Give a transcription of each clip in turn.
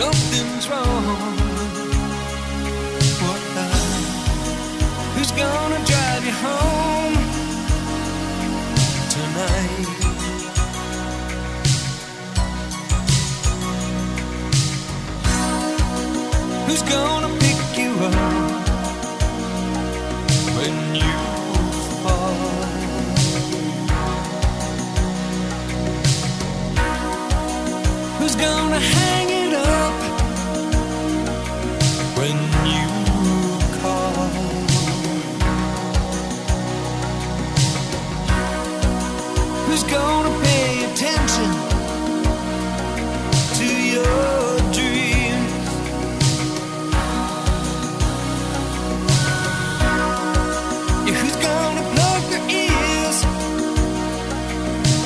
nothing's wrong. What the? Who's gonna drive you home tonight? Who's gonna pick you up when you fall? Who's gonna hang?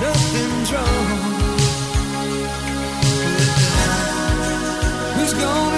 nothing's wrong. Who's going?